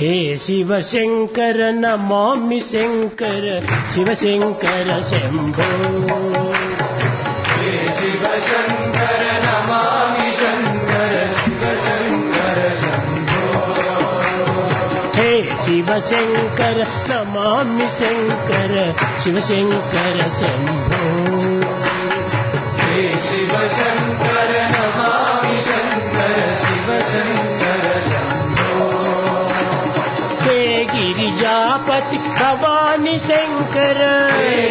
हे शिवशङ्कर नमामि शङ्कर शिवशङ्कर शम्भो शिवशङ्कर नमामि शङ्कर शिवशङ्कर शम्भो हे शिवशङ्कर नमामि शङ्कर शिवशङ्कर शम्भो हे शिवशङ्कर गिरिजापति भवानि शङ्कर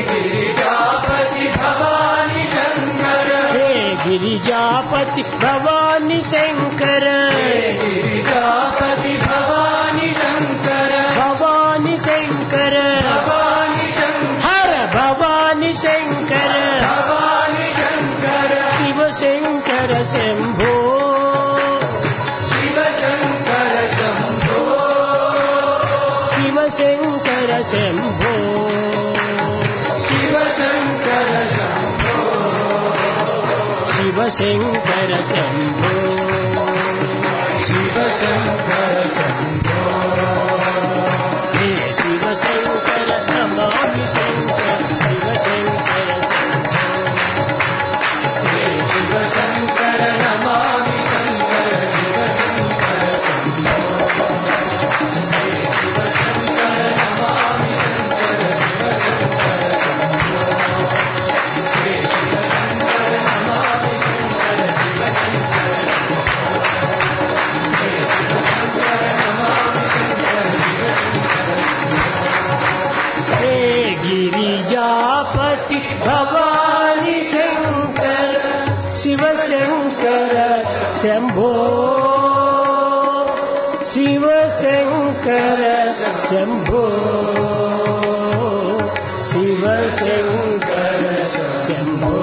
गिरिजापति भवानि शङ्कर हे गिरिजापति भवानि शङ्कर गिरिजापति भवानि शङ्कर भवानि शङ्कर भवानि शङ्कर हर भवानि शङ्कर शिव शङ्कर शंभ उपरशम्भो शिवशङ्कर शम्भो शिवश उपरसम्भो शिवशङ्कर शम्भो भवति भवानि शङ्कर शिवशङ्कर शम्भो शिवशङ्कर शम्भो शिवशङ्कर शम्भो